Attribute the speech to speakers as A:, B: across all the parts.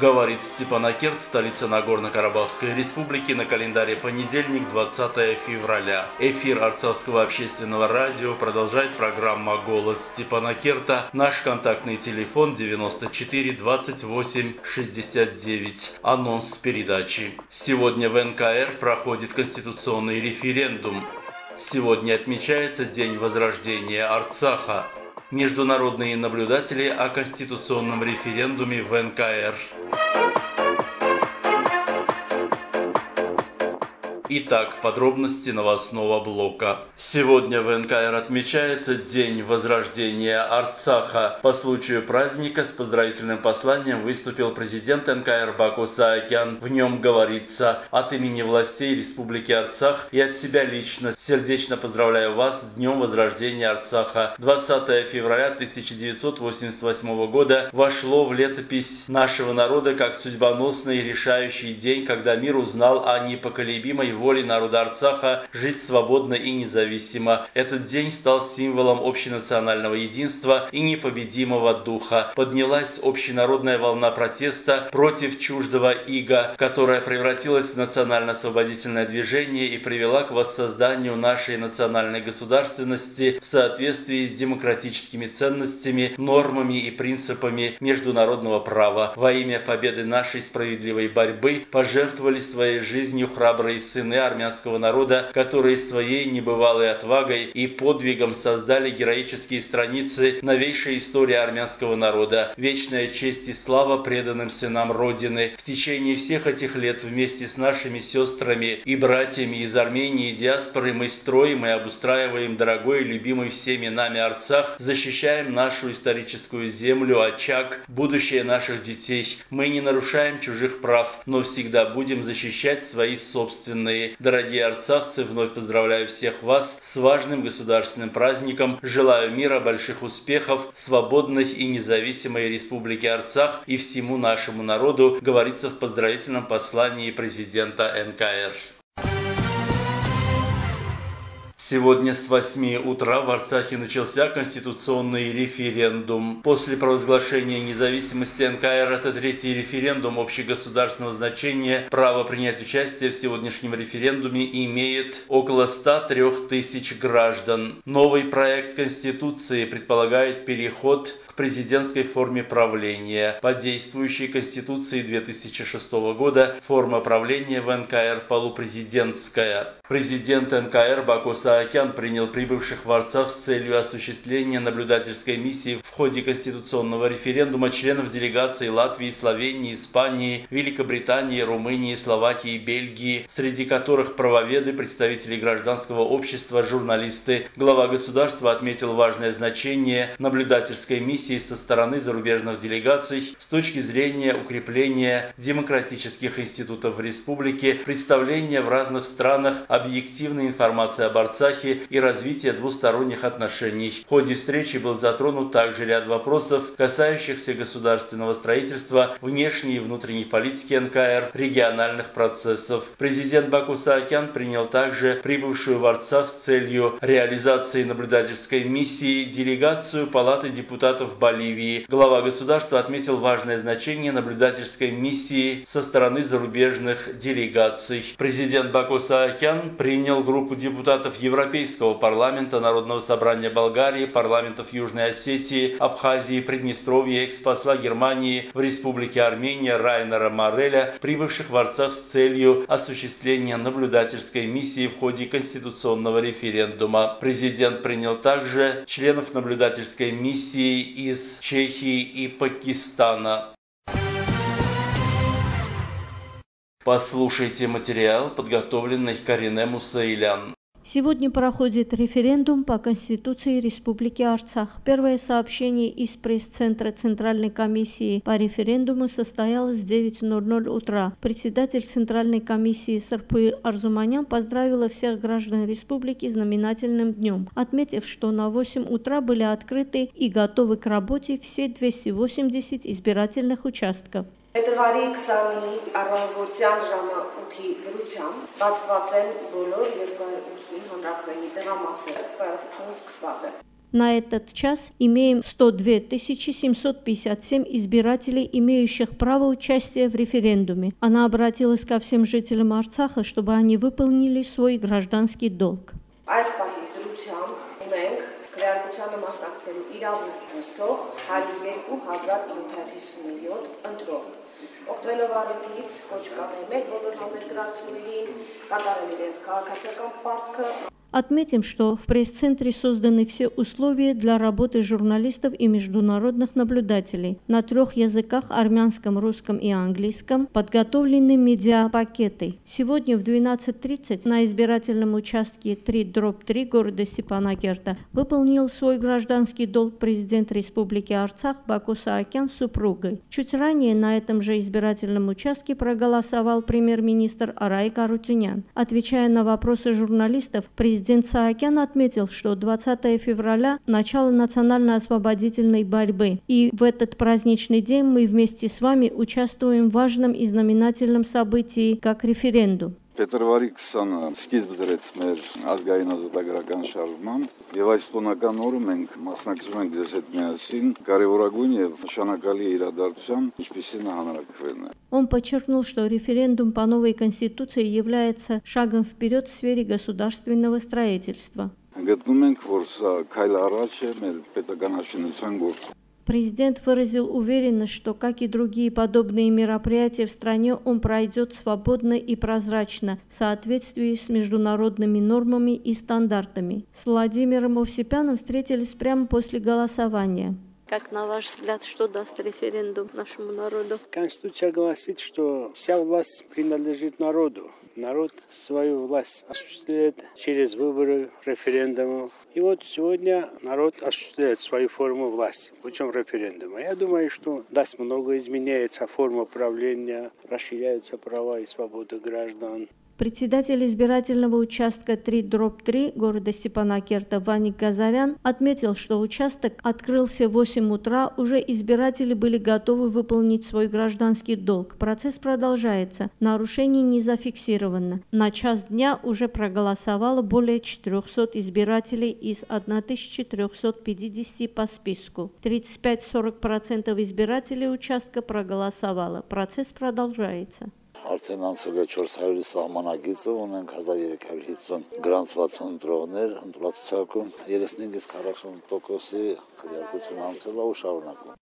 A: Говорит Степанакерт, столица Нагорно-Карабахской республики, на календаре понедельник, 20 февраля. Эфир Арцавского общественного радио продолжает программа «Голос Степанакерта». Наш контактный телефон 94 28 69. Анонс передачи. Сегодня в НКР проходит конституционный референдум. Сегодня отмечается День возрождения Арцаха. Международные наблюдатели о конституционном референдуме в НКР. Итак, подробности новостного блока. Сегодня в НКР отмечается День возрождения Арцаха. По случаю праздника с поздравительным посланием выступил президент НКР Баку Саакян. В нем говорится от имени властей Республики Арцах и от себя лично сердечно поздравляю вас с Днем возрождения Арцаха. 20 февраля 1988 года вошло в летопись нашего народа как судьбоносный и решающий день, когда мир узнал о непоколебимой воле народа Арцаха жить свободно и независимо. Этот день стал символом общенационального единства и непобедимого духа. Поднялась общенародная волна протеста против чуждого ига, которая превратилась в национально-освободительное движение и привела к воссозданию нашей национальной государственности в соответствии с демократическими ценностями, нормами и принципами международного права. Во имя победы нашей справедливой борьбы пожертвовали своей жизнью храбрые сыны сыны армянского народа, которые своей небывалой отвагой и подвигом создали героические страницы новейшей истории армянского народа. Вечная честь и слава преданным сынам Родины. В течение всех этих лет вместе с нашими сестрами и братьями из Армении и диаспоры мы строим и обустраиваем дорогой и любимый всеми нами Арцах, защищаем нашу историческую землю, очаг, будущее наших детей. Мы не нарушаем чужих прав, но всегда будем защищать свои собственные России. Дорогие арцахцы, вновь поздравляю всех вас с важным государственным праздником. Желаю мира, больших успехов, свободной и независимой Республики Арцах и всему нашему народу, говорится в поздравительном послании президента НКР. Сегодня с 8 утра в Арцахе начался конституционный референдум. После провозглашения независимости НКР это третий референдум общегосударственного значения. Право принять участие в сегодняшнем референдуме имеет около 103 тысяч граждан. Новый проект Конституции предполагает переход президентской форме правления. По действующей Конституции 2006 года форма правления в НКР полупрезидентская. Президент НКР Баку Саакян принял прибывших в Арцах с целью осуществления наблюдательской миссии в ходе конституционного референдума членов делегаций Латвии, Словении, Испании, Великобритании, Румынии, Словакии Бельгии, среди которых правоведы, представители гражданского общества, журналисты. Глава государства отметил важное значение наблюдательской миссии миссий со стороны зарубежных делегаций с точки зрения укрепления демократических институтов в республике, представления в разных странах объективной информации об Арцахе и развития двусторонних отношений. В ходе встречи был затронут также ряд вопросов, касающихся государственного строительства, внешней и внутренней политики НКР, региональных процессов. Президент Баку Саакян принял также прибывшую в Арцах с целью реализации наблюдательской миссии делегацию Палаты депутатов Боливии. Глава государства отметил важное значение наблюдательской миссии со стороны зарубежных делегаций. Президент Баку Саакян принял группу депутатов Европейского парламента, Народного собрания Болгарии, парламентов Южной Осетии, Абхазии, Приднестровья, экс-посла Германии в Республике Армения Райнера Мореля, прибывших в Арцах с целью осуществления наблюдательской миссии в ходе конституционного референдума. Президент принял также членов наблюдательской миссии из Чехии и Пакистана. Послушайте материал, подготовленный Карине Мусаилян.
B: Сегодня проходит референдум по Конституции Республики Арцах. Первое сообщение из пресс-центра Центральной комиссии по референдуму состоялось в 9.00 утра. Председатель Центральной комиссии Сарпы Арзуманян поздравила всех граждан республики знаменательным днем, отметив, что на 8 утра были открыты и готовы к работе все 280 избирательных участков.
C: Փետրվարի 20-ի առավոտյան ժամը 8-ի դրությամբ բացված են բոլոր 280 հանրակրվեի տեղամասերը։ Քվեարկությունը սկսված է։
B: На этот час имеем 102 757 избирателей, имеющих право участия в референдуме. Она обратилась ко всем жителям Арцаха, чтобы они выполнили свой гражданский долг.
C: Քրեարկությանը մասնակցելու իրավունք ունեցող 102757 ընտրող։ Օգտվելով առիթից կոչ կանեմ մեր բոլոր համերկրացիներին կատարել իրենց քաղաքացիական պարտքը
B: Отметим, что в пресс-центре созданы все условия для работы журналистов и международных наблюдателей. На трех языках – армянском, русском и английском – подготовлены медиапакеты. Сегодня в 12.30 на избирательном участке 3-3 города Сипанакерта выполнил свой гражданский долг президент Республики Арцах Баку Саакян с супругой. Чуть ранее на этом же избирательном участке проголосовал премьер-министр Арай Карутюнян. Отвечая на вопросы журналистов, президент Президент Саакян отметил, что 20 февраля – начало национально-освободительной борьбы, и в этот праздничный день мы вместе с вами участвуем в важном и знаменательном событии, как референдум.
D: Փետրվարի 20-ը սկիզբ դրեց մեր ազգային ազատագրական շարժման եւ այս տոնական օրը մենք մասնակցում ենք ձեզ հետ միասին կարևորագույն եւ նշանակալի իրադարձության, ինչպիսին է հանրակրվելն է։
B: Он подчеркнул, что референдум по новой конституции является шагом вперед в сфере государственного строительства.
D: Գտնում ենք, որ սա քայլ առաջ է մեր պետականաշինության գործում։
B: Президент выразил уверенность, что, как и другие подобные мероприятия в стране, он пройдет свободно и прозрачно, в соответствии с международными нормами и стандартами. С Владимиром Овсепяном встретились прямо после голосования. Как на ваш взгляд, что даст референдум нашему народу?
E: Конституция гласит, что вся власть принадлежит народу. Народ свою власть осуществляет через выборы, референдумы. И вот сегодня народ осуществляет свою форму власти путем референдума. Я думаю, что даст много изменяется форма правления, расширяются права и свободы граждан.
B: Председатель избирательного участка 3-3 города Степанакерта Ваник Газарян отметил, что участок открылся в 8 утра, уже избиратели были готовы выполнить свой гражданский долг. Процесс продолжается, нарушений не зафиксировано. На час дня уже проголосовало более 400 избирателей из 1350 по списку. 35-40% избирателей участка проголосовало. Процесс продолжается.
F: Արդեն անցել է 400-ի սահմանագիծը, ունենք 1350 գրանցված ընտրողներ ընտրացուցակում, 35-ից 40%-ի քվեարկություն անցել է ու շարունակվում։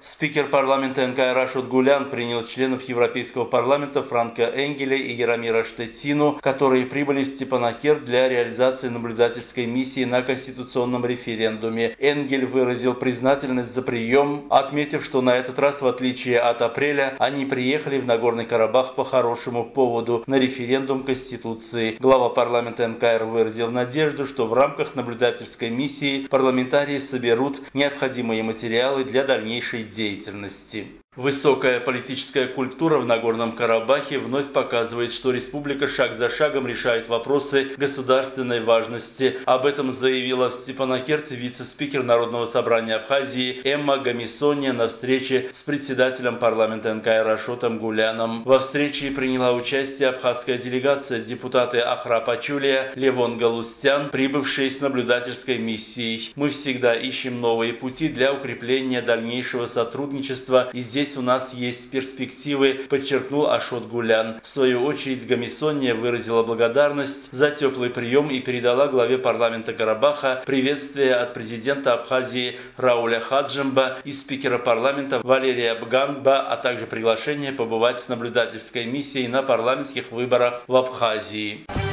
A: Спикер парламента НК Рашид Гулян принял членов Европейского парламента Франка Энгеля и Яромира Штеттину, которые прибыли в Степанакерт для реализации наблюдательской миссии на конституционном референдуме. Энгель выразил признательность за прием, отметив, что на этот раз, в отличие от апреля, они приехали в Нагорный Карабах по хорошему поводу на референдум Конституции. Глава парламента НКР выразил надежду, что в рамках наблюдательской миссии парламентарии соберут необходимые материалы для дальнейшей деятельности. Высокая политическая культура в Нагорном Карабахе вновь показывает, что республика шаг за шагом решает вопросы государственной важности. Об этом заявила в Степанакерте вице-спикер Народного собрания Абхазии Эмма Гамисония на встрече с председателем парламента НКР Рашотом Гуляном. Во встрече приняла участие абхазская делегация, депутаты Ахра Пачулия, Левон Галустян, прибывшие с наблюдательской миссией. Мы всегда ищем новые пути для укрепления дальнейшего сотрудничества и здесь здесь у нас есть перспективы, подчеркнул Ашот Гулян. В свою очередь Гамисония выразила благодарность за теплый прием и передала главе парламента Карабаха приветствие от президента Абхазии Рауля Хаджимба и спикера парламента Валерия Бганба, а также приглашение побывать с наблюдательской миссией на парламентских выборах в Абхазии.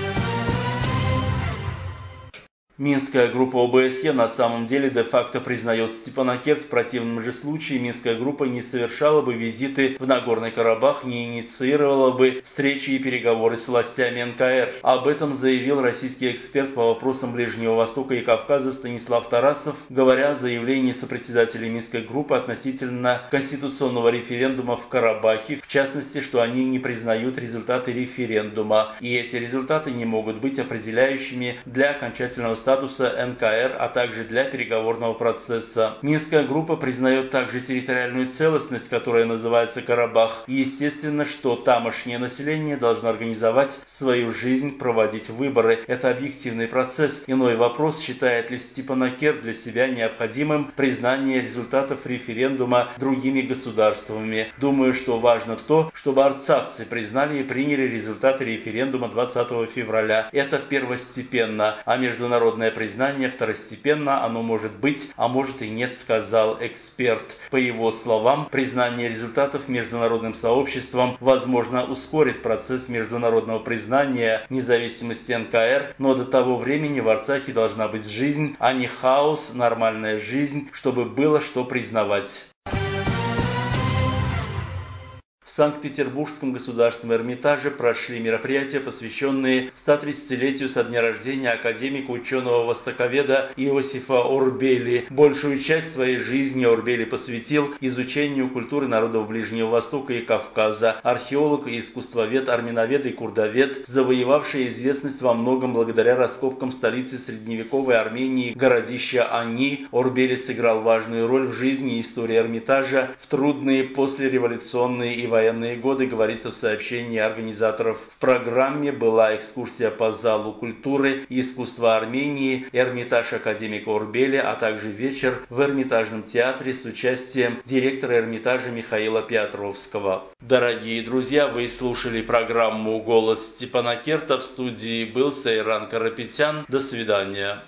A: Минская группа ОБСЕ на самом деле де-факто признает Степанакерт. В противном же случае Минская группа не совершала бы визиты в Нагорный Карабах, не инициировала бы встречи и переговоры с властями НКР. Об этом заявил российский эксперт по вопросам Ближнего Востока и Кавказа Станислав Тарасов, говоря о заявлении сопредседателей Минской группы относительно конституционного референдума в Карабахе, в частности, что они не признают результаты референдума, и эти результаты не могут быть определяющими для окончательного статуса НКР, а также для переговорного процесса. Минская группа признает также территориальную целостность, которая называется Карабах. Естественно, что тамошнее население должно организовать свою жизнь, проводить выборы. Это объективный процесс. Иной вопрос, считает ли Степанакер для себя необходимым признание результатов референдума другими государствами. Думаю, что важно то, чтобы арцахцы признали и приняли результаты референдума 20 февраля. Это первостепенно, а международное признание второстепенно, оно может быть, а может и нет, сказал эксперт. По его словам, признание результатов международным сообществом, возможно, ускорит процесс международного признания независимости НКР, но до того времени в Арцахе должна быть жизнь, а не хаос, нормальная жизнь, чтобы было что признавать. Санкт-Петербургском государственном Эрмитаже прошли мероприятия, посвященные 130-летию со дня рождения академика ученого-востоковеда Иосифа Орбели. Большую часть своей жизни Орбели посвятил изучению культуры народов Ближнего Востока и Кавказа. Археолог и искусствовед, армяновед и курдовед, завоевавший известность во многом благодаря раскопкам столицы средневековой Армении, городища Ани, Орбели сыграл важную роль в жизни и истории Эрмитажа в трудные послереволюционные и военные годы, говорится в сообщении организаторов. В программе была экскурсия по залу культуры и искусства Армении, Эрмитаж академика Орбеля, а также вечер в Эрмитажном театре с участием директора Эрмитажа Михаила Петровского. Дорогие друзья, вы слушали программу «Голос Степана Керта». В студии был Сайран Карапетян. До свидания.